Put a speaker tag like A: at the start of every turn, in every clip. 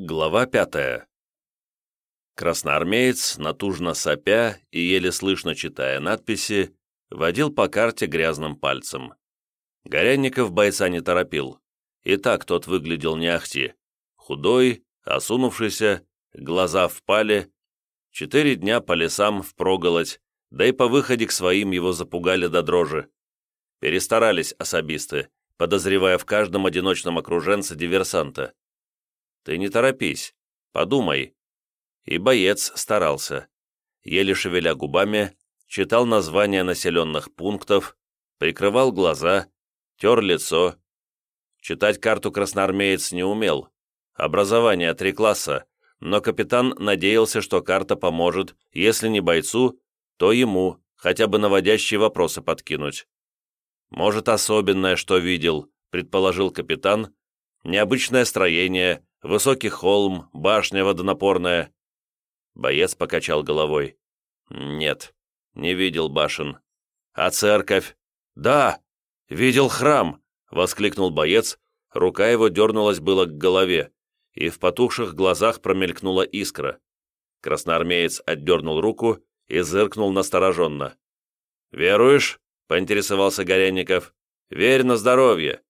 A: Глава пятая. Красноармеец, натужно сопя и еле слышно читая надписи, водил по карте грязным пальцем. Горянников бойца не торопил. И так тот выглядел не ахти. Худой, осунувшийся, глаза впали. Четыре дня по лесам впроголодь, да и по выходе к своим его запугали до дрожи. Перестарались особисты, подозревая в каждом одиночном окруженце диверсанта. Ты не торопись, подумай». И боец старался. Еле шевеля губами, читал названия населенных пунктов, прикрывал глаза, тер лицо. Читать карту красноармеец не умел. Образование три класса, но капитан надеялся, что карта поможет, если не бойцу, то ему, хотя бы наводящие вопросы подкинуть. «Может, особенное, что видел», — предположил капитан. «Необычное строение, Высокий холм, башня водонапорная». Боец покачал головой. «Нет, не видел башен». «А церковь?» «Да, видел храм!» — воскликнул боец. Рука его дернулась было к голове, и в потухших глазах промелькнула искра. Красноармеец отдернул руку и зыркнул настороженно. «Веруешь?» — поинтересовался Горенников. «Верь на здоровье.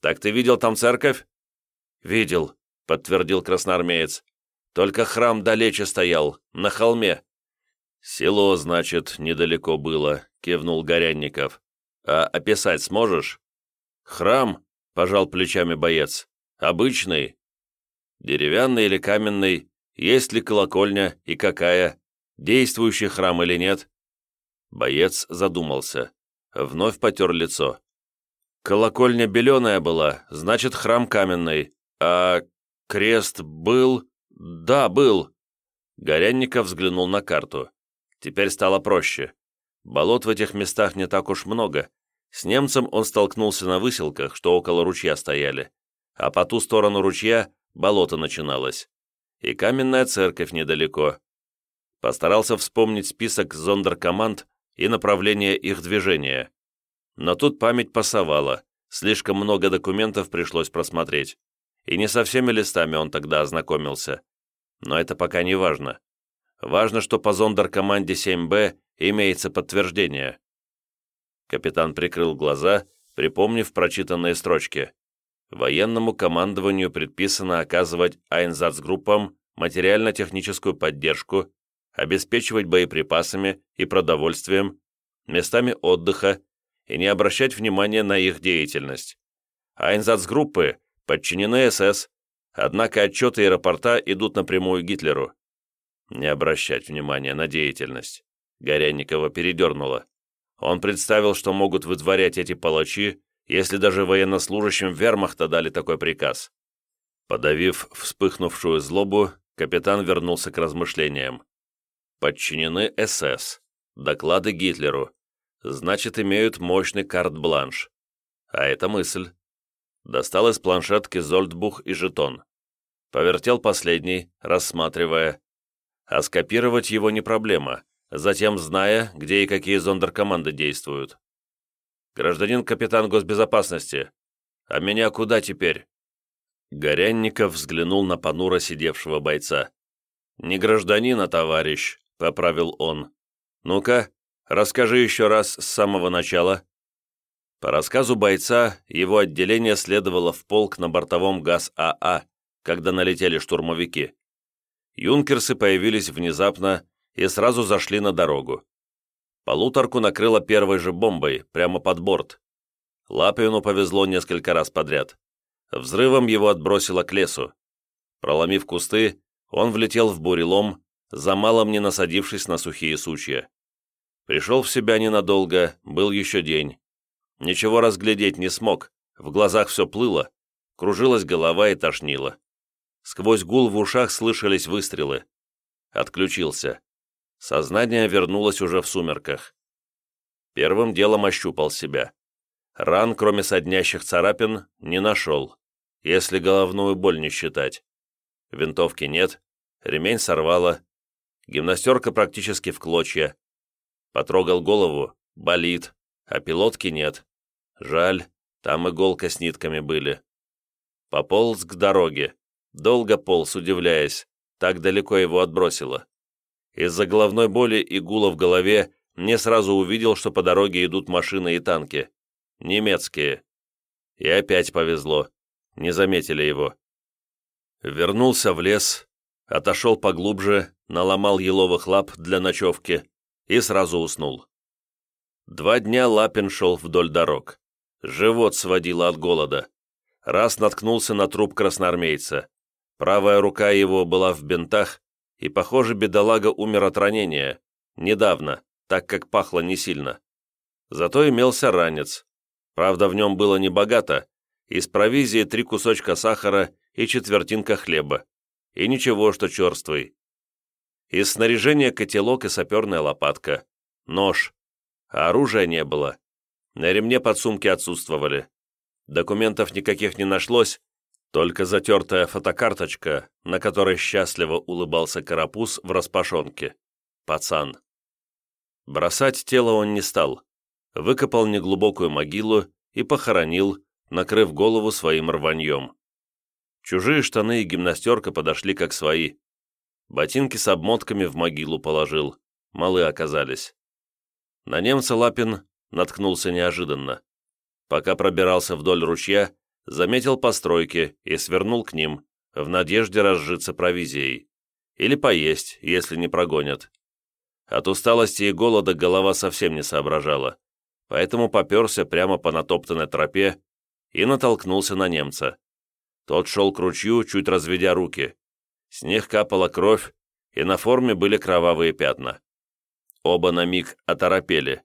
A: Так ты видел там церковь?» «Видел. — подтвердил красноармеец. «Только храм далече стоял, на холме». «Село, значит, недалеко было», — кивнул Горянников. «А описать сможешь?» «Храм», — пожал плечами боец. «Обычный». «Деревянный или каменный? Есть ли колокольня и какая? Действующий храм или нет?» Боец задумался. Вновь потер лицо. «Колокольня беленая была, значит, храм каменный. А Крест был... Да, был. Горянников взглянул на карту. Теперь стало проще. Болот в этих местах не так уж много. С немцем он столкнулся на выселках, что около ручья стояли. А по ту сторону ручья болото начиналось. И каменная церковь недалеко. Постарался вспомнить список зондеркоманд и направление их движения. Но тут память пасовала, слишком много документов пришлось просмотреть и не со всеми листами он тогда ознакомился. Но это пока не важно. Важно, что по зондеркоманде 7Б имеется подтверждение. Капитан прикрыл глаза, припомнив прочитанные строчки. Военному командованию предписано оказывать Айнзацгруппам материально-техническую поддержку, обеспечивать боеприпасами и продовольствием, местами отдыха и не обращать внимания на их деятельность. Айнзацгруппы подчинены СС, однако отчеты и рапорта идут напрямую Гитлеру. Не обращать внимания на деятельность. Горянникова передернуло. Он представил, что могут вытворять эти палачи, если даже военнослужащим вермахта дали такой приказ. Подавив вспыхнувшую злобу, капитан вернулся к размышлениям. Подчинены СС. Доклады Гитлеру. Значит, имеют мощный карт-бланш. А это мысль. Достал из планшетки зольдбух и жетон. Повертел последний, рассматривая. А скопировать его не проблема, затем зная, где и какие зондеркоманды действуют. «Гражданин капитан госбезопасности, а меня куда теперь?» Горянников взглянул на понуро сидевшего бойца. «Не гражданин, а товарищ», — поправил он. «Ну-ка, расскажи еще раз с самого начала». По рассказу бойца, его отделение следовало в полк на бортовом ГАЗ-АА, когда налетели штурмовики. Юнкерсы появились внезапно и сразу зашли на дорогу. Полуторку накрыло первой же бомбой, прямо под борт. Лапину повезло несколько раз подряд. Взрывом его отбросило к лесу. Проломив кусты, он влетел в бурелом, за малом не насадившись на сухие сучья. Пришел в себя ненадолго, был еще день. Ничего разглядеть не смог, в глазах все плыло, кружилась голова и тошнило. Сквозь гул в ушах слышались выстрелы. Отключился. Сознание вернулось уже в сумерках. Первым делом ощупал себя. Ран, кроме соднящих царапин, не нашел, если головную боль не считать. Винтовки нет, ремень сорвало, гимнастерка практически в клочья. Потрогал голову, болит, а пилотки нет. Жаль, там иголка с нитками были. Пополз к дороге. Долго полз, удивляясь, так далеко его отбросило. Из-за головной боли и гула в голове не сразу увидел, что по дороге идут машины и танки. Немецкие. И опять повезло. Не заметили его. Вернулся в лес, отошел поглубже, наломал еловых лап для ночевки и сразу уснул. Два дня Лапин шел вдоль дорог. Живот сводило от голода. Раз наткнулся на труп красноармейца. Правая рука его была в бинтах, и, похоже, бедолага умер от ранения. Недавно, так как пахло не сильно. Зато имелся ранец. Правда, в нем было небогато. Из провизии три кусочка сахара и четвертинка хлеба. И ничего, что черствый. Из снаряжения котелок и саперная лопатка. Нож. А оружия не было. На ремне подсумки отсутствовали. Документов никаких не нашлось, только затертая фотокарточка, на которой счастливо улыбался карапуз в распашонке. Пацан. Бросать тело он не стал. Выкопал неглубокую могилу и похоронил, накрыв голову своим рваньем. Чужие штаны и гимнастерка подошли как свои. Ботинки с обмотками в могилу положил. Малы оказались. На немца Лапин наткнулся неожиданно. Пока пробирался вдоль ручья, заметил постройки и свернул к ним, в надежде разжиться провизией. Или поесть, если не прогонят. От усталости и голода голова совсем не соображала, поэтому поперся прямо по натоптанной тропе и натолкнулся на немца. Тот шел к ручью, чуть разведя руки. С них капала кровь, и на форме были кровавые пятна. Оба на миг оторопели.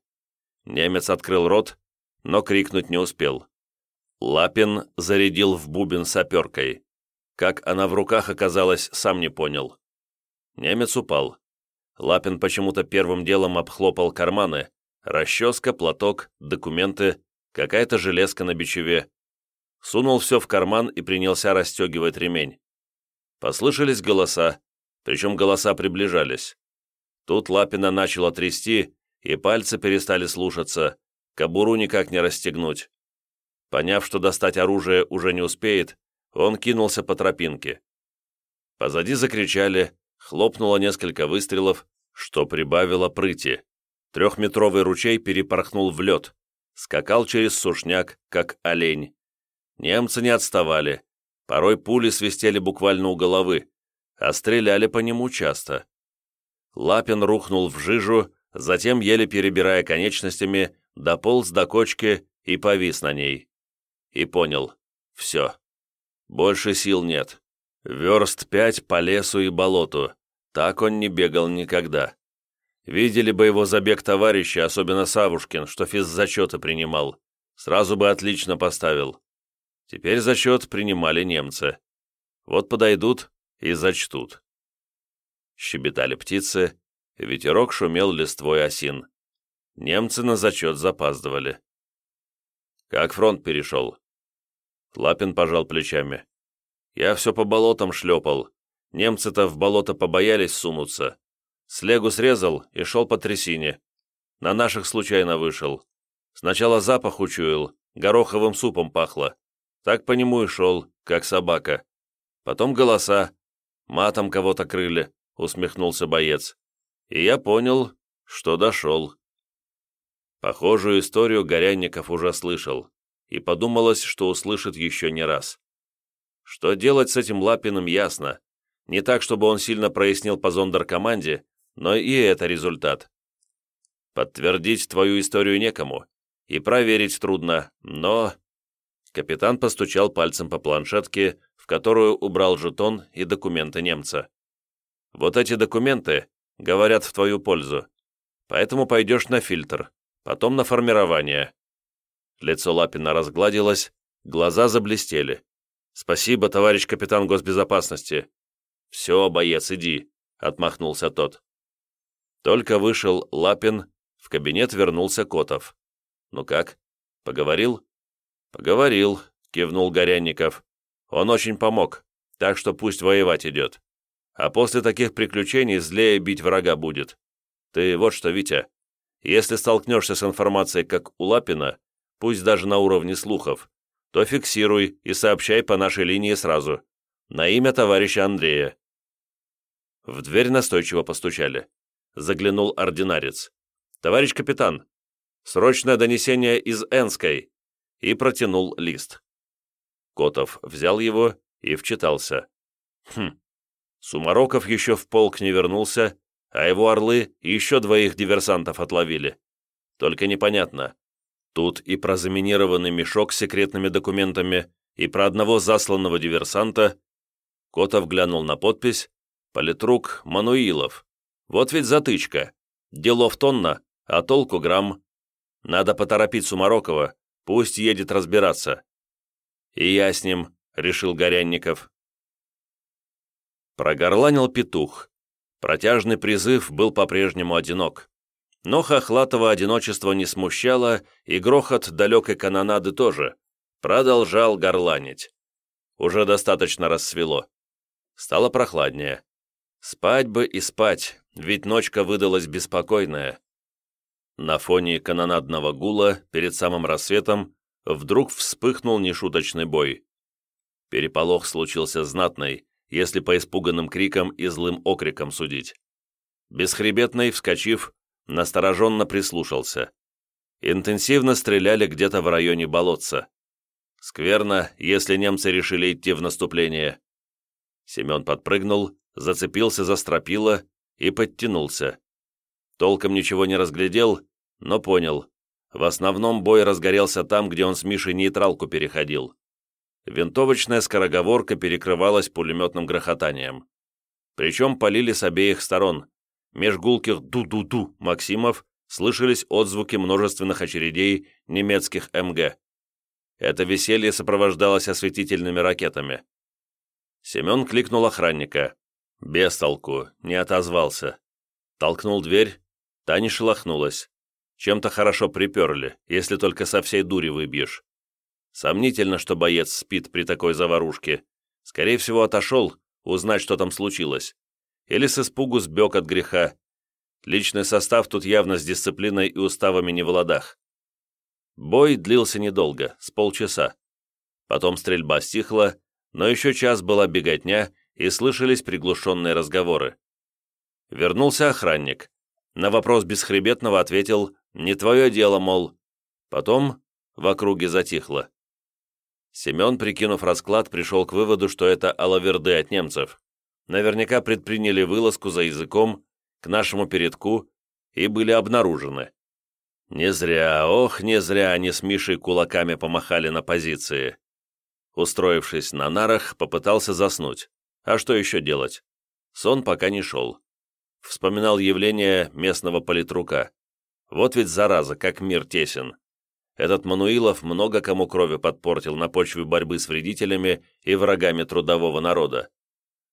A: Немец открыл рот, но крикнуть не успел. Лапин зарядил в бубен саперкой. Как она в руках оказалась, сам не понял. Немец упал. Лапин почему-то первым делом обхлопал карманы. Расческа, платок, документы, какая-то железка на бичеве. Сунул все в карман и принялся расстегивать ремень. Послышались голоса, причем голоса приближались. Тут Лапина начало трясти, и пальцы перестали слушаться, кобуру никак не расстегнуть. Поняв, что достать оружие уже не успеет, он кинулся по тропинке. Позади закричали, хлопнуло несколько выстрелов, что прибавило прыти. Трехметровый ручей перепорхнул в лед, скакал через сушняк, как олень. Немцы не отставали, порой пули свистели буквально у головы, а стреляли по нему часто. Лапин рухнул в жижу, затем, еле перебирая конечностями, дополз до кочки и повис на ней и понял – все. Больше сил нет. Верст пять по лесу и болоту. Так он не бегал никогда. Видели бы его забег товарища, особенно Савушкин, что физзачеты принимал. Сразу бы отлично поставил. Теперь зачет принимали немцы. Вот подойдут и зачтут. Щебетали птицы, ветерок шумел листвой осин. Немцы на зачет запаздывали. Как фронт перешел?» Лапин пожал плечами. «Я все по болотам шлепал. Немцы-то в болото побоялись сунуться. Слегу срезал и шел по трясине. На наших случайно вышел. Сначала запах учуял, гороховым супом пахло. Так по нему и шел, как собака. Потом голоса. Матом кого-то крыли, усмехнулся боец. И я понял, что дошел. Похожую историю Горянников уже слышал, и подумалось, что услышит еще не раз. Что делать с этим Лапиным ясно. Не так, чтобы он сильно прояснил по зондеркоманде, но и это результат. Подтвердить твою историю некому, и проверить трудно, но... Капитан постучал пальцем по планшетке, в которую убрал жетон и документы немца. «Вот эти документы говорят в твою пользу, поэтому пойдешь на фильтр потом на формирование. Лицо Лапина разгладилось, глаза заблестели. «Спасибо, товарищ капитан госбезопасности». «Все, боец, иди», — отмахнулся тот. Только вышел Лапин, в кабинет вернулся Котов. «Ну как, поговорил?» «Поговорил», — кивнул Горянников. «Он очень помог, так что пусть воевать идет. А после таких приключений злее бить врага будет. Ты вот что, Витя, если столкнешься с информацией, как у Лапина, пусть даже на уровне слухов, то фиксируй и сообщай по нашей линии сразу. На имя товарища Андрея. В дверь настойчиво постучали. Заглянул ординарец. «Товарищ капитан, срочное донесение из Энской!» И протянул лист. Котов взял его и вчитался. Хм, Сумароков еще в полк не вернулся, а его орлы еще двоих диверсантов отловили. Только непонятно. Тут и про заминированный мешок с секретными документами, и про одного засланного диверсанта. Котов глянул на подпись. Политрук Мануилов. Вот ведь затычка. Делов тонна, а толку грамм. Надо поторопить Сумарокова, пусть едет разбираться. И я с ним, решил Горянников. Прогорланил петух. Протяжный призыв был по-прежнему одинок. Но Хохлатова одиночество не смущало, и грохот далекой канонады тоже. Продолжал горланить. Уже достаточно рассвело. Стало прохладнее. Спать бы и спать, ведь ночка выдалась беспокойная. На фоне канонадного гула, перед самым рассветом, вдруг вспыхнул нешуточный бой. Переполох случился знатный, если по испуганным крикам и злым окрикам судить. Бесхребетный, вскочив, настороженно прислушался. Интенсивно стреляли где-то в районе болотца. Скверно, если немцы решили идти в наступление. Семен подпрыгнул, зацепился за стропила и подтянулся. Толком ничего не разглядел, но понял. В основном бой разгорелся там, где он с Мишей нейтралку переходил. Винтовочная скороговорка перекрывалась пулеметным грохотанием. Причем полили с обеих сторон. Меж гулких «ду-ду-ду» Максимов слышались отзвуки множественных очередей немецких МГ. Это веселье сопровождалось осветительными ракетами. Семен кликнул охранника. Без толку, не отозвался. Толкнул дверь, та не шелохнулась. Чем-то хорошо приперли, если только со всей дури выбьешь. Сомнительно, что боец спит при такой заварушке. Скорее всего, отошел, узнать, что там случилось. Или с испугу сбег от греха. Личный состав тут явно с дисциплиной и уставами не в ладах. Бой длился недолго, с полчаса. Потом стрельба стихла, но еще час была беготня, и слышались приглушенные разговоры. Вернулся охранник. На вопрос Бесхребетного ответил «Не твое дело, мол». Потом в округе затихло. Семен, прикинув расклад, пришел к выводу, что это алаверды от немцев. Наверняка предприняли вылазку за языком к нашему передку и были обнаружены. Не зря, ох, не зря они с Мишей кулаками помахали на позиции. Устроившись на нарах, попытался заснуть. А что еще делать? Сон пока не шел. Вспоминал явление местного политрука. Вот ведь зараза, как мир тесен. Этот Мануилов много кому крови подпортил на почве борьбы с вредителями и врагами трудового народа.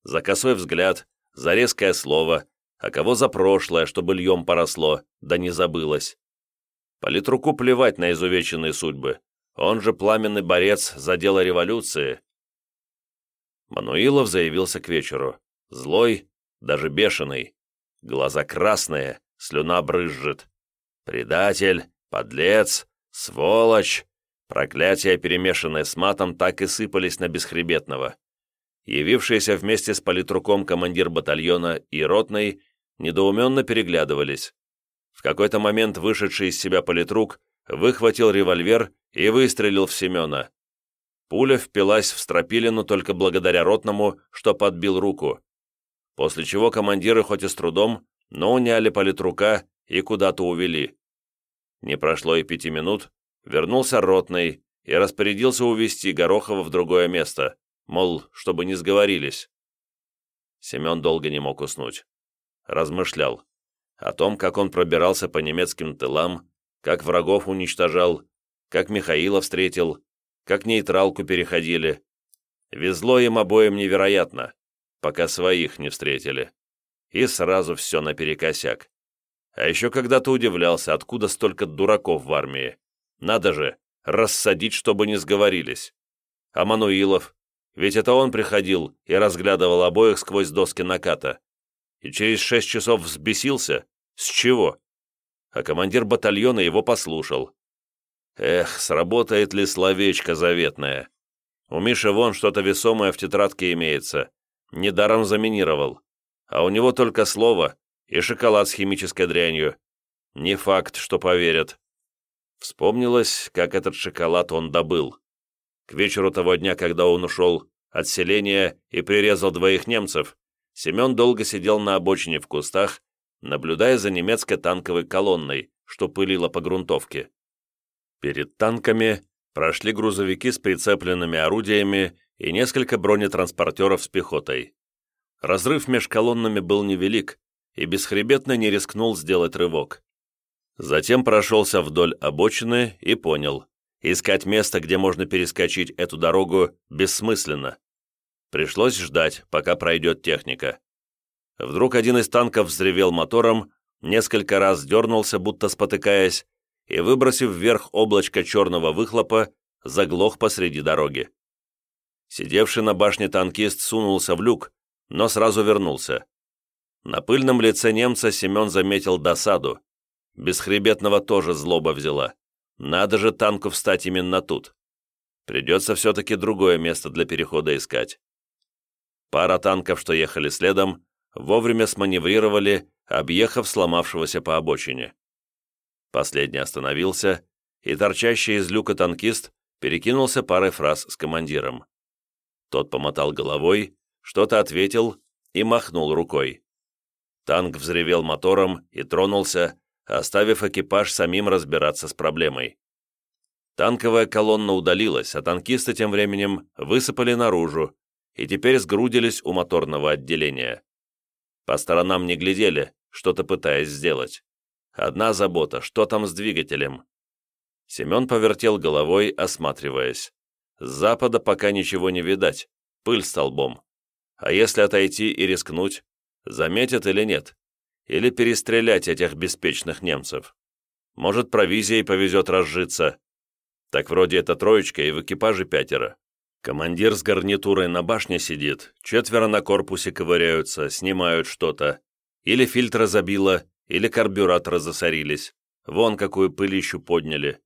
A: За косой взгляд, за резкое слово, а кого за прошлое, чтобы льем поросло, да не забылось. Политруку плевать на изувеченные судьбы. Он же пламенный борец за дело революции. Мануилов заявился к вечеру. Злой, даже бешеный. Глаза красные, слюна брызжет. Предатель, подлец, «Сволочь!» Проклятия, перемешанные с матом, так и сыпались на Бесхребетного. Явившиеся вместе с политруком командир батальона и ротный недоуменно переглядывались. В какой-то момент вышедший из себя политрук выхватил револьвер и выстрелил в Семена. Пуля впилась в стропилину только благодаря ротному, что подбил руку. После чего командиры хоть и с трудом, но уняли политрука и куда-то увели. Не прошло и пяти минут, вернулся ротный и распорядился увести Горохова в другое место, мол, чтобы не сговорились. Семен долго не мог уснуть. Размышлял о том, как он пробирался по немецким тылам, как врагов уничтожал, как Михаила встретил, как нейтралку переходили. Везло им обоим невероятно, пока своих не встретили. И сразу все наперекосяк. А еще когда-то удивлялся, откуда столько дураков в армии. Надо же, рассадить, чтобы не сговорились. А Мануилов? Ведь это он приходил и разглядывал обоих сквозь доски наката. И через шесть часов взбесился? С чего? А командир батальона его послушал. Эх, сработает ли словечко заветное? У Миши вон что-то весомое в тетрадке имеется. Недаром заминировал. А у него только слово и шоколад с химической дрянью. Не факт, что поверят. Вспомнилось, как этот шоколад он добыл. К вечеру того дня, когда он ушел от селения и прирезал двоих немцев, Семен долго сидел на обочине в кустах, наблюдая за немецкой танковой колонной, что пылила по грунтовке. Перед танками прошли грузовики с прицепленными орудиями и несколько бронетранспортеров с пехотой. Разрыв меж колоннами был невелик, и бесхребетно не рискнул сделать рывок. Затем прошелся вдоль обочины и понял, искать место, где можно перескочить эту дорогу, бессмысленно. Пришлось ждать, пока пройдет техника. Вдруг один из танков взревел мотором, несколько раз дернулся, будто спотыкаясь, и, выбросив вверх облачко черного выхлопа, заглох посреди дороги. Сидевший на башне танкист сунулся в люк, но сразу вернулся. На пыльном лице немца Семен заметил досаду. Бесхребетного тоже злоба взяла. Надо же танку встать именно тут. Придется все-таки другое место для перехода искать. Пара танков, что ехали следом, вовремя сманеврировали, объехав сломавшегося по обочине. Последний остановился, и торчащий из люка танкист перекинулся парой фраз с командиром. Тот помотал головой, что-то ответил и махнул рукой. Танк взревел мотором и тронулся, оставив экипаж самим разбираться с проблемой. Танковая колонна удалилась, а танкисты тем временем высыпали наружу и теперь сгрудились у моторного отделения. По сторонам не глядели, что-то пытаясь сделать. Одна забота, что там с двигателем? Семен повертел головой, осматриваясь. С запада пока ничего не видать, пыль столбом. А если отойти и рискнуть, заметят или нет? Или перестрелять этих беспечных немцев? Может, провизией повезет разжиться? Так вроде это троечка и в экипаже пятеро. Командир с гарнитурой на башне сидит, четверо на корпусе ковыряются, снимают что-то. Или фильтры забило, или карбюраторы засорились. Вон какую пылищу подняли.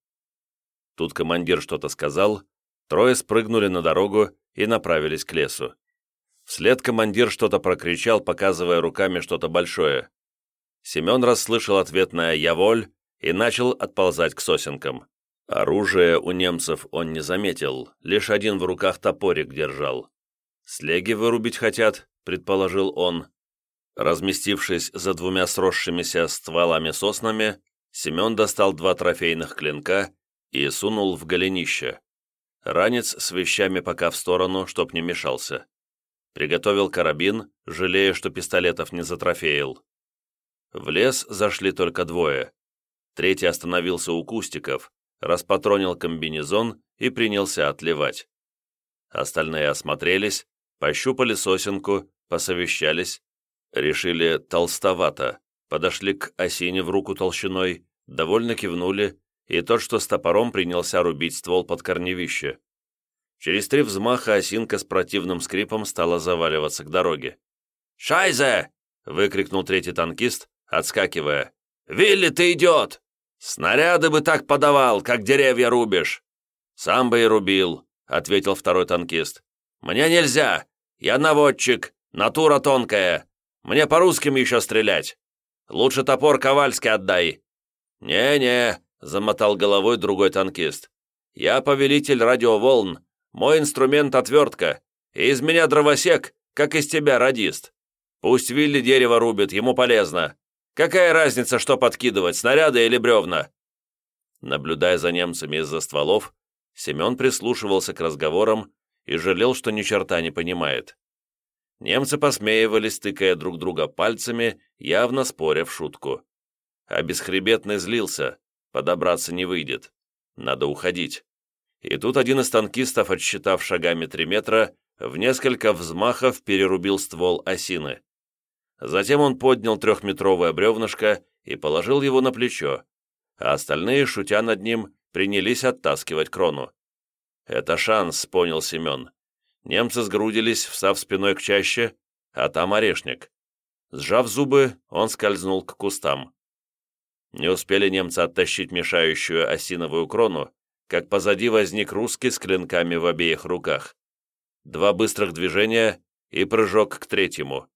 A: Тут командир что-то сказал, трое спрыгнули на дорогу и направились к лесу. Вслед командир что-то прокричал, показывая руками что-то большое. Семен расслышал ответное «Я воль» и начал отползать к сосенкам. Оружие у немцев он не заметил, лишь один в руках топорик держал. «Слеги вырубить хотят», — предположил он. Разместившись за двумя сросшимися стволами соснами, Семен достал два трофейных клинка и сунул в голенище. Ранец с вещами пока в сторону, чтоб не мешался. Приготовил карабин, жалея, что пистолетов не затрофеил. В лес зашли только двое. Третий остановился у кустиков, распатронил комбинезон и принялся отливать. Остальные осмотрелись, пощупали сосенку, посовещались, решили толстовато, подошли к осине в руку толщиной, довольно кивнули, и тот, что с топором, принялся рубить ствол под корневище. Через три взмаха осинка с противным скрипом стала заваливаться к дороге. «Шайзе!» — выкрикнул третий танкист, отскакивая. «Вилли, ты идет! Снаряды бы так подавал, как деревья рубишь!» «Сам бы и рубил», — ответил второй танкист. «Мне нельзя! Я наводчик, натура тонкая. Мне по русским еще стрелять. Лучше топор Ковальский отдай». «Не-не», — замотал головой другой танкист. «Я повелитель радиоволн. Мой инструмент — отвертка. И из меня дровосек, как из тебя радист. Пусть Вилли дерево рубит, ему полезно. Какая разница, что подкидывать, снаряды или бревна?» Наблюдая за немцами из-за стволов, Семен прислушивался к разговорам и жалел, что ни черта не понимает. Немцы посмеивались, тыкая друг друга пальцами, явно споря в шутку. А бесхребетный злился, подобраться не выйдет. Надо уходить. И тут один из танкистов, отсчитав шагами три метра, в несколько взмахов перерубил ствол осины. Затем он поднял трехметровое бревнышко и положил его на плечо, а остальные, шутя над ним, принялись оттаскивать крону. «Это шанс», — понял Семен. Немцы сгрудились, встав спиной к чаще, а там орешник. Сжав зубы, он скользнул к кустам. Не успели немцы оттащить мешающую осиновую крону, как позади возник русский с клинками в обеих руках. Два быстрых движения и прыжок к третьему.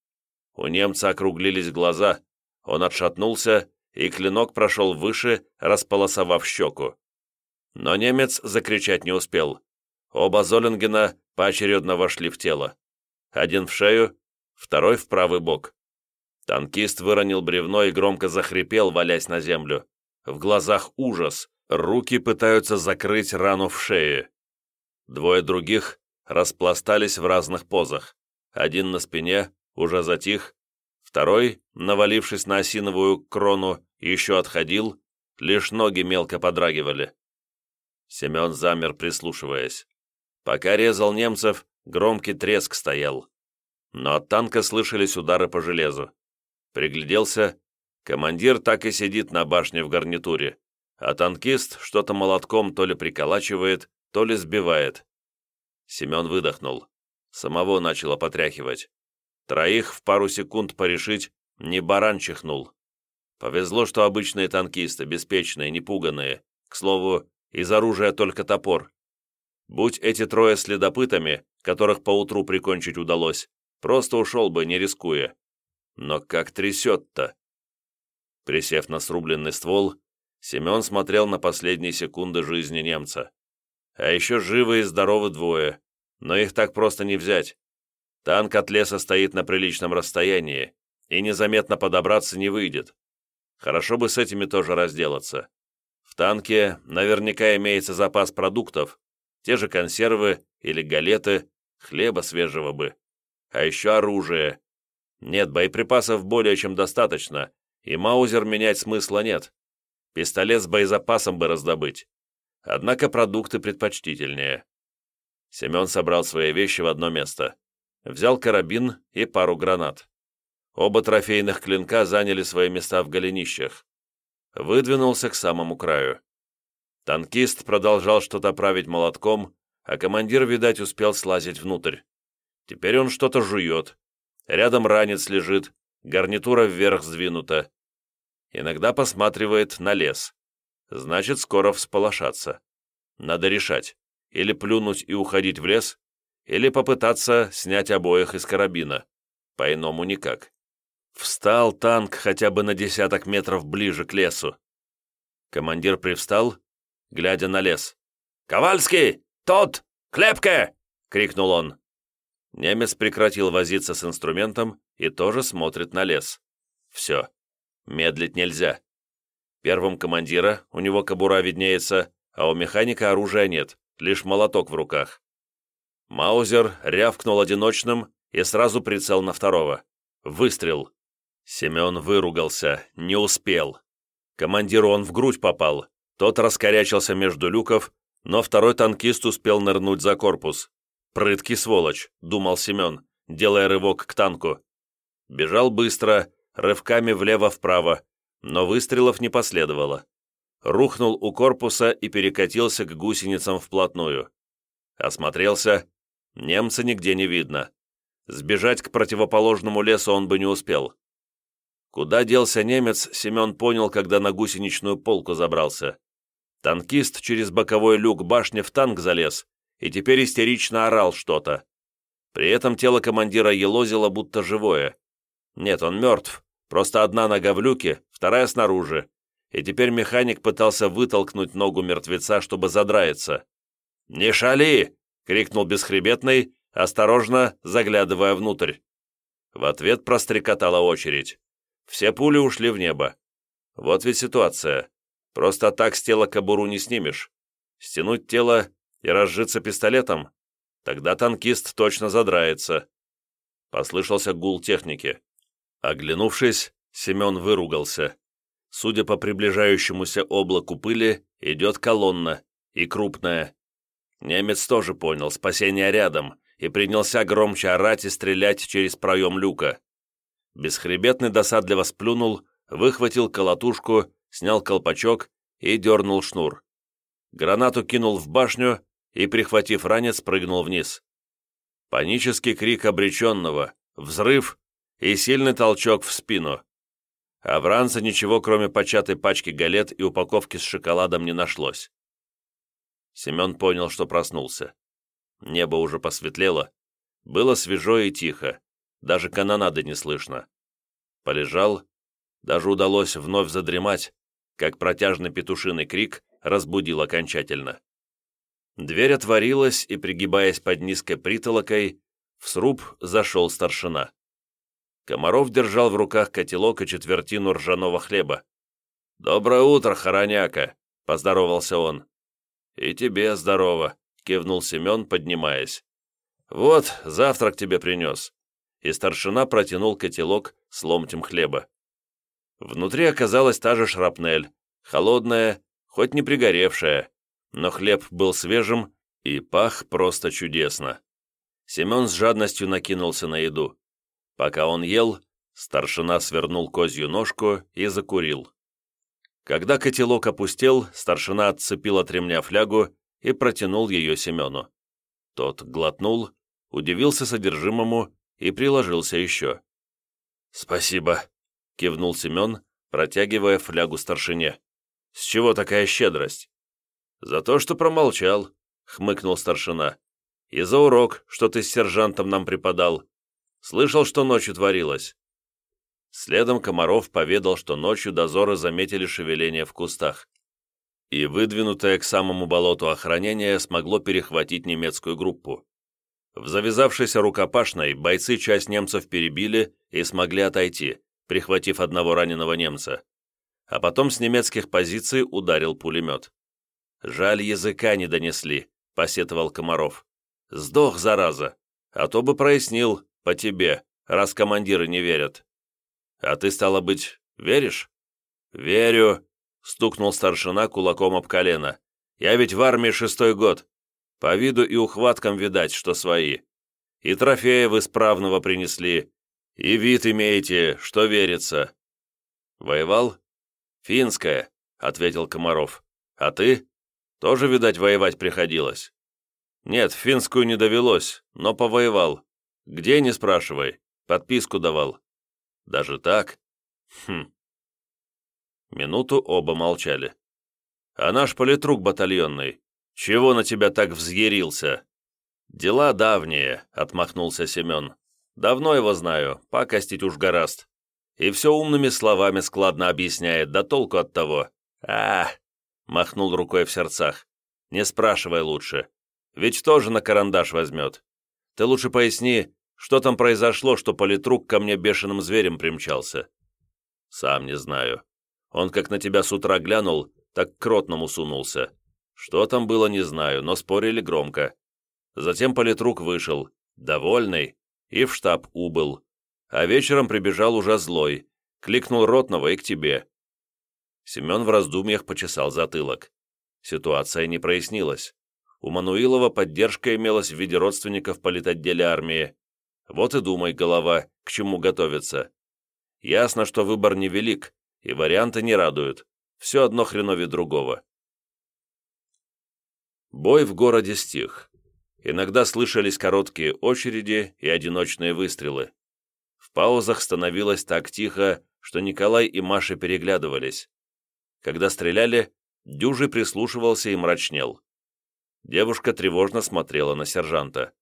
A: У немца округлились глаза, он отшатнулся, и клинок прошел выше, располосовав щеку. Но немец закричать не успел. Оба Золингена поочередно вошли в тело. Один в шею, второй в правый бок. Танкист выронил бревно и громко захрипел, валясь на землю. В глазах ужас, руки пытаются закрыть рану в шее. Двое других распластались в разных позах. Один на спине, уже затих, второй, навалившись на осиновую крону, еще отходил, лишь ноги мелко подрагивали. Семен замер, прислушиваясь. Пока резал немцев, громкий треск стоял. Но от танка слышались удары по железу. Пригляделся. Командир так и сидит на башне в гарнитуре, а танкист что-то молотком то ли приколачивает, то ли сбивает. Семен выдохнул. Самого начало потряхивать. Троих в пару секунд порешить не баран чихнул. Повезло, что обычные танкисты, беспечные, непуганные. К слову, из оружия только топор. Будь эти трое следопытами, которых поутру прикончить удалось, просто ушел бы, не рискуя. Но как трясет-то? Присев на срубленный ствол, Семен смотрел на последние секунды жизни немца. А еще живы и здоровы двое, но их так просто не взять. Танк от леса стоит на приличном расстоянии, и незаметно подобраться не выйдет. Хорошо бы с этими тоже разделаться. В танке наверняка имеется запас продуктов, те же консервы или галеты, хлеба свежего бы. А еще оружие. Нет, боеприпасов более чем достаточно, и маузер менять смысла нет. Пистолет с боезапасом бы раздобыть. Однако продукты предпочтительнее. Семен собрал свои вещи в одно место взял карабин и пару гранат. Оба трофейных клинка заняли свои места в голенищах. Выдвинулся к самому краю. Танкист продолжал что-то править молотком, а командир, видать, успел слазить внутрь. Теперь он что-то жует. Рядом ранец лежит, гарнитура вверх сдвинута. Иногда посматривает на лес. Значит, скоро всполошаться. Надо решать. Или плюнуть и уходить в лес, или попытаться снять обоих из карабина. По-иному никак. Встал танк хотя бы на десяток метров ближе к лесу. Командир привстал, глядя на лес. «Ковальский! Тот! Клепке!» — крикнул он. Немец прекратил возиться с инструментом и тоже смотрит на лес. Все. Медлить нельзя. Первым командира, у него кобура виднеется, а у механика оружия нет, лишь молоток в руках. Маузер рявкнул одиночным и сразу прицел на второго. Выстрел. Семен выругался, не успел. Командиру он в грудь попал. Тот раскорячился между люков, но второй танкист успел нырнуть за корпус. «Прыткий сволочь», — думал Семен, делая рывок к танку. Бежал быстро, рывками влево-вправо, но выстрелов не последовало. Рухнул у корпуса и перекатился к гусеницам вплотную. Осмотрелся, Немца нигде не видно. Сбежать к противоположному лесу он бы не успел. Куда делся немец, Семен понял, когда на гусеничную полку забрался. Танкист через боковой люк башни в танк залез и теперь истерично орал что-то. При этом тело командира елозило, будто живое. Нет, он мертв, просто одна нога в люке, вторая снаружи, и теперь механик пытался вытолкнуть ногу мертвеца, чтобы задраиться. «Не шали!» — крикнул бесхребетный, осторожно заглядывая внутрь. В ответ прострекотала очередь. Все пули ушли в небо. Вот ведь ситуация. Просто так с тела кобуру не снимешь. Стянуть тело и разжиться пистолетом? Тогда танкист точно задрается. Послышался гул техники. Оглянувшись, Семен выругался. Судя по приближающемуся облаку пыли, идет колонна, и крупная. Немец тоже понял, спасение рядом, и принялся громче орать и стрелять через проем люка. Бесхребетный досадливо сплюнул, выхватил колотушку, снял колпачок и дернул шнур. Гранату кинул в башню и, прихватив ранец, прыгнул вниз. Панический крик обреченного, взрыв и сильный толчок в спину. А в ранце ничего, кроме початой пачки галет и упаковки с шоколадом, не нашлось. Семен понял, что проснулся. Небо уже посветлело. Было свежо и тихо. Даже канонады не слышно. Полежал. Даже удалось вновь задремать, как протяжный петушиный крик разбудил окончательно. Дверь отворилась, и, пригибаясь под низкой притолокой, в сруб зашел старшина. Комаров держал в руках котелок и четвертину ржаного хлеба. «Доброе утро, хороняка!» — поздоровался он. «И тебе здорово!» — кивнул Семен, поднимаясь. «Вот, завтрак тебе принес». И старшина протянул котелок с ломтем хлеба. Внутри оказалась та же шрапнель, холодная, хоть не пригоревшая, но хлеб был свежим и пах просто чудесно. Семен с жадностью накинулся на еду. Пока он ел, старшина свернул козью ножку и закурил. Когда котелок опустел, старшина отцепил от ремня флягу и протянул ее Семену. Тот глотнул, удивился содержимому и приложился еще. «Спасибо», — кивнул Семен, протягивая флягу старшине. «С чего такая щедрость?» «За то, что промолчал», — хмыкнул старшина. «И за урок, что ты с сержантом нам преподал. Слышал, что ночью творилось». Следом Комаров поведал, что ночью дозоры заметили шевеление в кустах. И выдвинутое к самому болоту охранение смогло перехватить немецкую группу. В завязавшейся рукопашной бойцы часть немцев перебили и смогли отойти, прихватив одного раненого немца. А потом с немецких позиций ударил пулемет. «Жаль, языка не донесли», — посетовал Комаров. «Сдох, зараза, а то бы прояснил по тебе, раз командиры не верят». «А ты, стало быть, веришь?» «Верю», — стукнул старшина кулаком об колено. «Я ведь в армии шестой год. По виду и ухваткам видать, что свои. И трофея вы справного принесли, и вид имеете, что верится». «Воевал?» «Финская», — ответил Комаров. «А ты?» Тоже, видать, воевать приходилось. Нет, финскую не довелось, но повоевал. Где, не спрашивай. Подписку давал. Даже так? Хм. Минуту оба молчали. А наш политрук батальонный, чего на тебя так взъярился? Дела давние, отмахнулся Семен. Давно его знаю, покостить уж гораст. И все умными словами складно объясняет, да толку от того. А, Махнул рукой в сердцах. «Не спрашивай лучше. Ведь тоже на карандаш возьмет. Ты лучше поясни, что там произошло, что политрук ко мне бешеным зверем примчался?» «Сам не знаю. Он как на тебя с утра глянул, так к ротному сунулся. Что там было, не знаю, но спорили громко. Затем политрук вышел, довольный, и в штаб убыл. А вечером прибежал уже злой, кликнул ротного и к тебе. Семен в раздумьях почесал затылок. Ситуация не прояснилась. У Мануилова поддержка имелась в виде родственников политотделе армии. Вот и думай, голова, к чему готовиться. Ясно, что выбор невелик, и варианты не радуют. Все одно хреновее другого. Бой в городе стих. Иногда слышались короткие очереди и одиночные выстрелы. В паузах становилось так тихо, что Николай и Маша переглядывались. Когда стреляли, Дюжий прислушивался и мрачнел. Девушка тревожно смотрела на сержанта.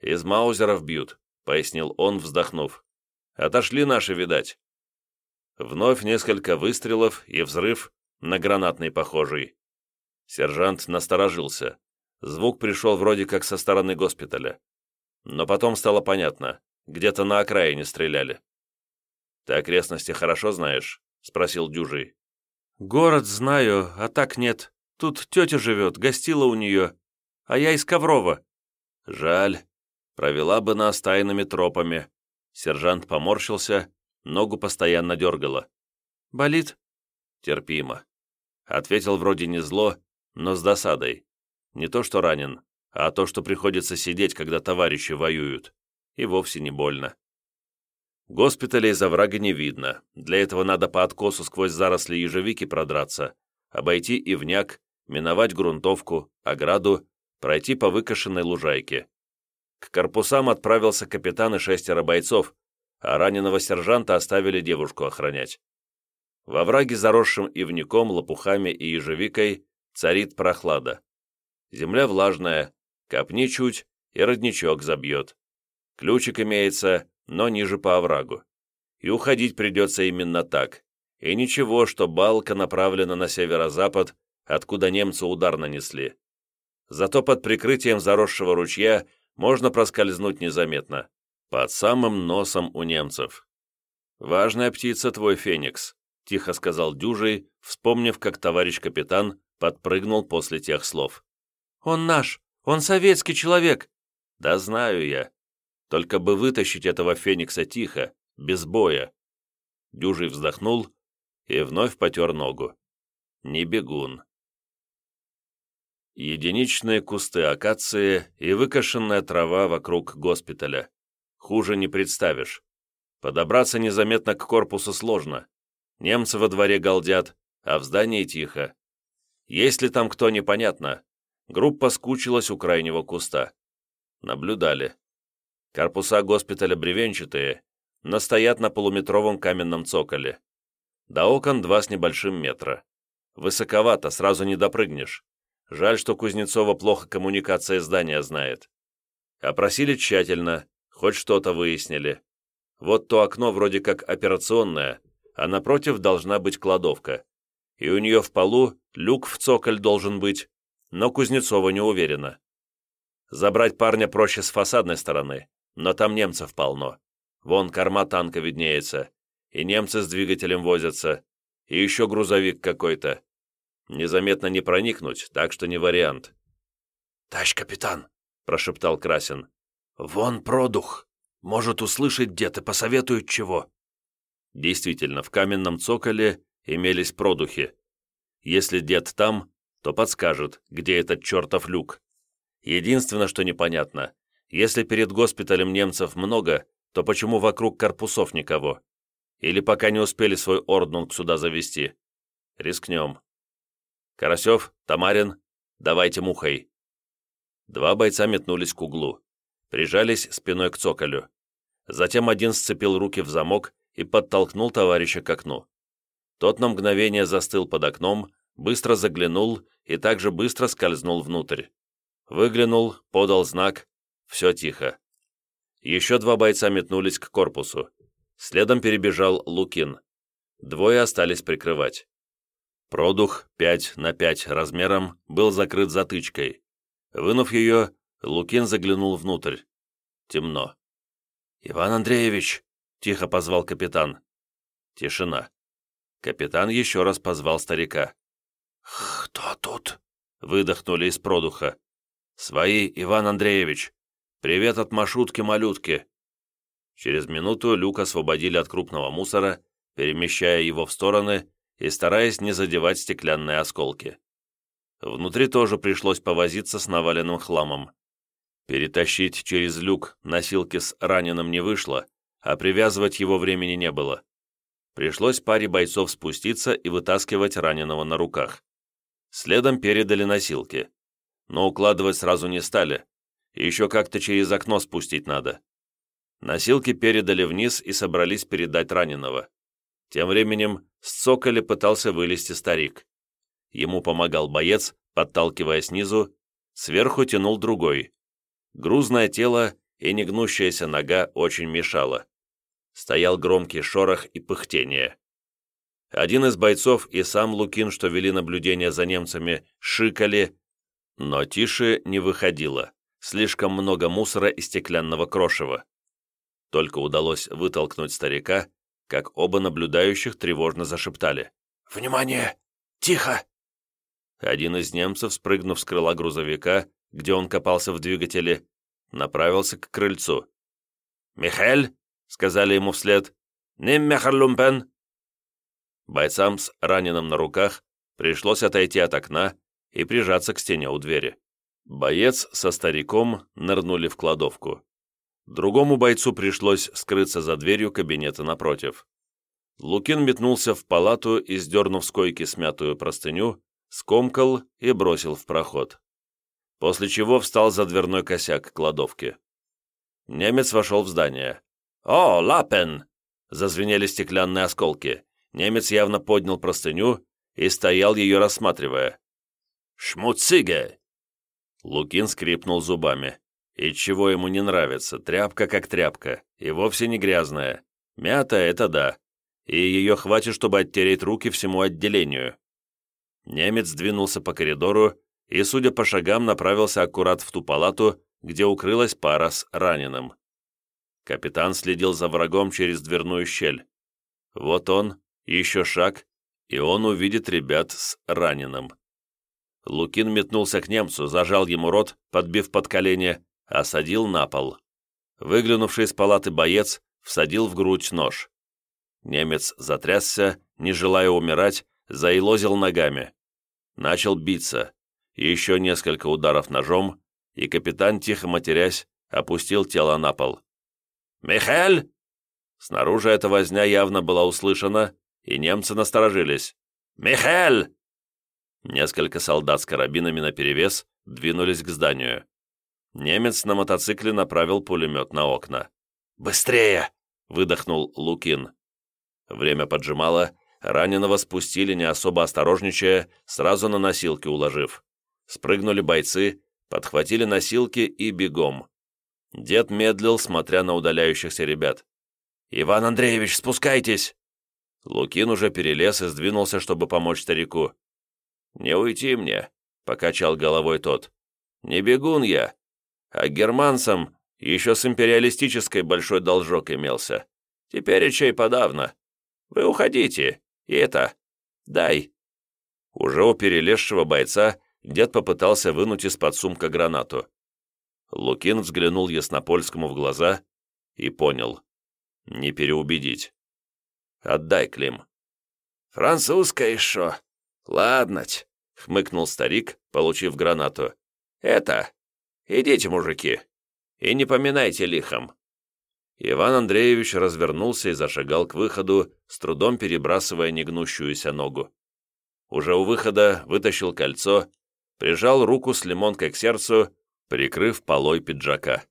A: «Из маузеров бьют», — пояснил он, вздохнув. «Отошли наши, видать». Вновь несколько выстрелов и взрыв на гранатный похожий. Сержант насторожился. Звук пришел вроде как со стороны госпиталя. Но потом стало понятно, где-то на окраине стреляли. «Ты окрестности хорошо знаешь?» — спросил Дюжий. «Город знаю, а так нет. Тут тетя живет, гостила у нее. А я из Коврова». «Жаль. Провела бы нас тайными тропами». Сержант поморщился, ногу постоянно дергала. «Болит?» «Терпимо». Ответил вроде не зло, но с досадой. Не то, что ранен, а то, что приходится сидеть, когда товарищи воюют. И вовсе не больно. Госпиталя из оврага не видно. Для этого надо по откосу сквозь заросли ежевики продраться, обойти ивняк, миновать грунтовку, ограду, пройти по выкошенной лужайке. К корпусам отправился капитан и шестеро бойцов, а раненого сержанта оставили девушку охранять. Во враге, заросшим ивняком, лопухами и ежевикой, царит прохлада. Земля влажная, Копни чуть, и родничок забьет. Ключик имеется, но ниже по оврагу. И уходить придется именно так. И ничего, что балка направлена на северо-запад, откуда немцы удар нанесли. Зато под прикрытием заросшего ручья можно проскользнуть незаметно. Под самым носом у немцев. «Важная птица твой, Феникс», — тихо сказал Дюжий, вспомнив, как товарищ капитан подпрыгнул после тех слов. «Он наш! Он советский человек!» «Да знаю я. Только бы вытащить этого Феникса тихо, без боя». Дюжий вздохнул и вновь потер ногу. «Не бегун». Единичные кусты акации и выкошенная трава вокруг госпиталя. Хуже не представишь. Подобраться незаметно к корпусу сложно. Немцы во дворе галдят, а в здании тихо. Есть ли там кто, непонятно. Группа скучилась у крайнего куста. Наблюдали. Корпуса госпиталя бревенчатые, но стоят на полуметровом каменном цоколе. До окон два с небольшим метра. Высоковато, сразу не допрыгнешь. Жаль, что Кузнецова плохо коммуникация здания знает. Опросили тщательно, хоть что-то выяснили. Вот то окно вроде как операционное, а напротив должна быть кладовка. И у нее в полу люк в цоколь должен быть, но Кузнецова не уверена. Забрать парня проще с фасадной стороны, но там немцев полно. Вон корма танка виднеется, и немцы с двигателем возятся, и еще грузовик какой-то. Незаметно не проникнуть, так что не вариант.
B: «Товарищ капитан», — прошептал Красин, — «вон продух. Может услышать где-то, посоветует чего».
A: Действительно, в каменном цоколе имелись продухи. Если дед там, то подскажет, где этот чертов люк. Единственное, что непонятно, если перед госпиталем немцев много, то почему вокруг корпусов никого? Или пока не успели свой орднунг сюда завести? Рискнем. Карасев, Тамарин, давайте мухой. Два бойца метнулись к углу. Прижались спиной к цоколю. Затем один сцепил руки в замок и подтолкнул товарища к окну. Тот на мгновение застыл под окном, быстро заглянул и также быстро скользнул внутрь. Выглянул, подал знак. Все тихо. Еще два бойца метнулись к корпусу. Следом перебежал Лукин. Двое остались прикрывать. Продух 5 на 5 размером был закрыт затычкой. Вынув ее, Лукин заглянул внутрь. Темно. «Иван Андреевич!» — тихо позвал капитан. Тишина. Капитан еще раз позвал старика.
B: «Кто тут?»
A: — выдохнули из продуха. «Свои, Иван Андреевич. Привет от Машутки-малютки». Через минуту люк освободили от крупного мусора, перемещая его в стороны и стараясь не задевать стеклянные осколки. Внутри тоже пришлось повозиться с наваленным хламом. Перетащить через люк носилки с раненым не вышло, а привязывать его времени не было. Пришлось паре бойцов спуститься и вытаскивать раненого на руках. Следом передали носилки. Но укладывать сразу не стали. Еще как-то через окно спустить надо. Носилки передали вниз и собрались передать раненого. Тем временем с цоколя пытался вылезти старик. Ему помогал боец, подталкивая снизу, сверху тянул другой. Грузное тело и негнущаяся нога очень мешало. Стоял громкий шорох и пыхтение. Один из бойцов и сам Лукин, что вели наблюдение за немцами, шикали, но тише не выходило. Слишком много мусора и стеклянного крошева. Только удалось вытолкнуть старика, как оба наблюдающих тревожно зашептали.
B: «Внимание! Тихо!»
A: Один из немцев, спрыгнув с крыла грузовика, где он копался в двигателе, направился к крыльцу. «Михель!» — сказали ему вслед. «Ним мехарлумпен!» Бойцам с раненым на руках пришлось отойти от окна и прижаться к стене у двери. Боец со стариком нырнули в кладовку. Другому бойцу пришлось скрыться за дверью кабинета напротив. Лукин метнулся в палату и, сдернув с койки смятую простыню, скомкал и бросил в проход. После чего встал за дверной косяк кладовки. Немец вошел в здание. «О, Лапен!» Зазвенели стеклянные осколки. Немец явно поднял простыню и стоял ее рассматривая. «Шмуциге!» Лукин скрипнул зубами. И чего ему не нравится, тряпка как тряпка, и вовсе не грязная. Мята — это да. И ее хватит, чтобы оттереть руки всему отделению. Немец двинулся по коридору и, судя по шагам, направился аккурат в ту палату, где укрылась пара с раненым. Капитан следил за врагом через дверную щель. Вот он, еще шаг, и он увидит ребят с раненым. Лукин метнулся к немцу, зажал ему рот, подбив под колени, осадил на пол. Выглянувший из палаты боец всадил в грудь нож. Немец затрясся, не желая умирать, заилозил ногами. Начал биться. Еще несколько ударов ножом, и капитан, тихо матерясь, опустил тело на пол. «Михель!» Снаружи эта возня явно была услышана, и немцы насторожились. «Михель!» Несколько солдат с карабинами наперевес двинулись к зданию. Немец на мотоцикле направил пулемет на окна. «Быстрее!» — выдохнул Лукин. Время поджимало, раненого спустили, не особо осторожничая, сразу на носилки уложив. Спрыгнули бойцы, подхватили носилки и бегом. Дед медлил, смотря на удаляющихся ребят. «Иван Андреевич, спускайтесь!» Лукин уже перелез и сдвинулся, чтобы помочь старику. «Не уйти мне», — покачал головой тот. «Не бегун я, а германцам еще с империалистической большой должок имелся. Теперь и чей подавно. Вы уходите, и это... Дай». Уже у перелезшего бойца дед попытался вынуть из-под сумка гранату. Лукин взглянул Яснопольскому в глаза и понял. Не переубедить. «Отдай, Клим». «Французская еще. Ладноть», — хмыкнул старик, получив гранату. «Это... Идите, мужики, и не поминайте лихом». Иван Андреевич развернулся и зашагал к выходу, с трудом перебрасывая негнущуюся ногу. Уже у выхода вытащил кольцо, прижал руку с лимонкой к сердцу, прикрыв полой пиджака.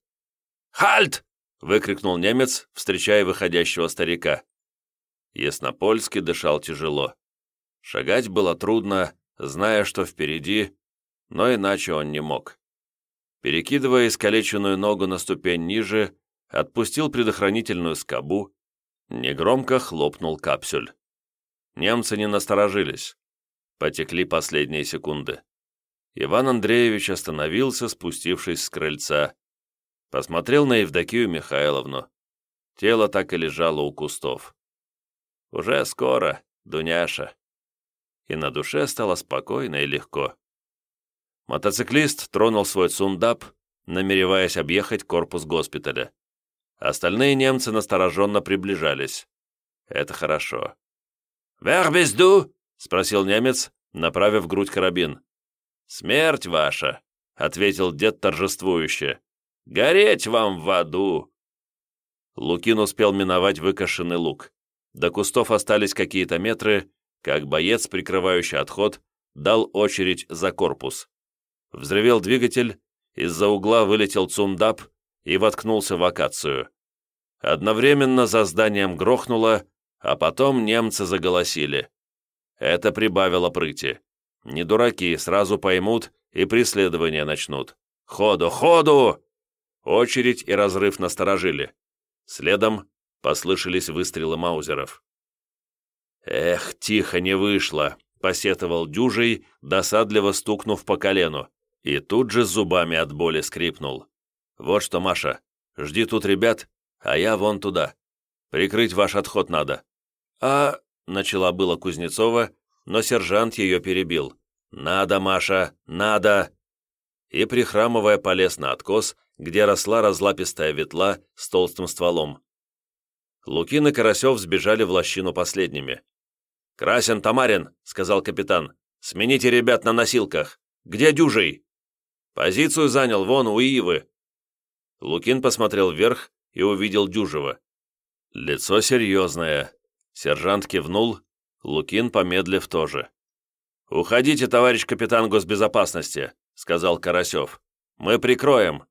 A: «Хальт!» — выкрикнул немец, встречая выходящего старика. Яснопольский дышал тяжело. Шагать было трудно, зная, что впереди, но иначе он не мог. Перекидывая искалеченную ногу на ступень ниже, отпустил предохранительную скобу, негромко хлопнул капсюль. Немцы не насторожились. Потекли последние секунды. Иван Андреевич остановился, спустившись с крыльца. Посмотрел на Евдокию Михайловну. Тело так и лежало у кустов. «Уже скоро, Дуняша». И на душе стало спокойно и легко. Мотоциклист тронул свой цундап, намереваясь объехать корпус госпиталя. Остальные немцы настороженно приближались. Это хорошо. «Вербезду?» — спросил немец, направив грудь карабин. «Смерть ваша», — ответил дед торжествующе. «Гореть вам в аду!» Лукин успел миновать выкошенный лук. До кустов остались какие-то метры, как боец, прикрывающий отход, дал очередь за корпус. Взревел двигатель, из-за угла вылетел цундап и воткнулся в акацию. Одновременно за зданием грохнуло, а потом немцы заголосили. Это прибавило прыти. Не дураки, сразу поймут и преследование начнут. «Ходу, ходу!» Очередь и разрыв насторожили. Следом послышались выстрелы маузеров. «Эх, тихо не вышло», — посетовал дюжий, досадливо стукнув по колену, и тут же зубами от боли скрипнул. «Вот что, Маша, жди тут ребят, а я вон туда. Прикрыть ваш отход надо». «А...» — начала было Кузнецова, но сержант ее перебил. «Надо, Маша, надо!» И, прихрамывая, полез на откос, где росла разлапистая ветла с толстым стволом. Лукин и Карасев сбежали в лощину последними. «Красин, Тамарин!» — сказал капитан. «Смените ребят на носилках! Где дюжий?» «Позицию занял, вон, у Ивы!» Лукин посмотрел вверх и увидел Дюжева. Лицо серьезное. Сержант кивнул, Лукин, помедлив, тоже. «Уходите, товарищ капитан госбезопасности», — сказал Карасев. «Мы прикроем».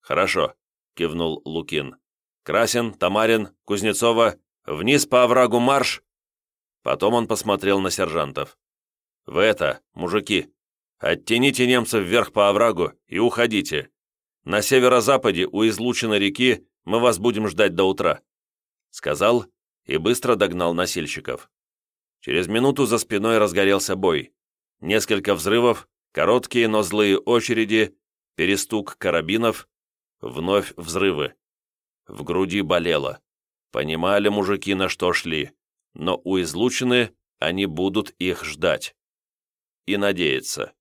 A: «Хорошо», — кивнул Лукин. «Красин, Тамарин, Кузнецова, вниз по оврагу марш!» Потом он посмотрел на сержантов. «Вы это, мужики, Оттяните немцев вверх по оврагу и уходите. На северо-западе у излученной реки мы вас будем ждать до утра», — сказал и быстро догнал носильщиков. Через минуту за спиной разгорелся бой. Несколько взрывов, короткие, но злые очереди, перестук карабинов, вновь взрывы. В груди болело. Понимали мужики, на что шли, но у излучины они будут их ждать. И надеяться.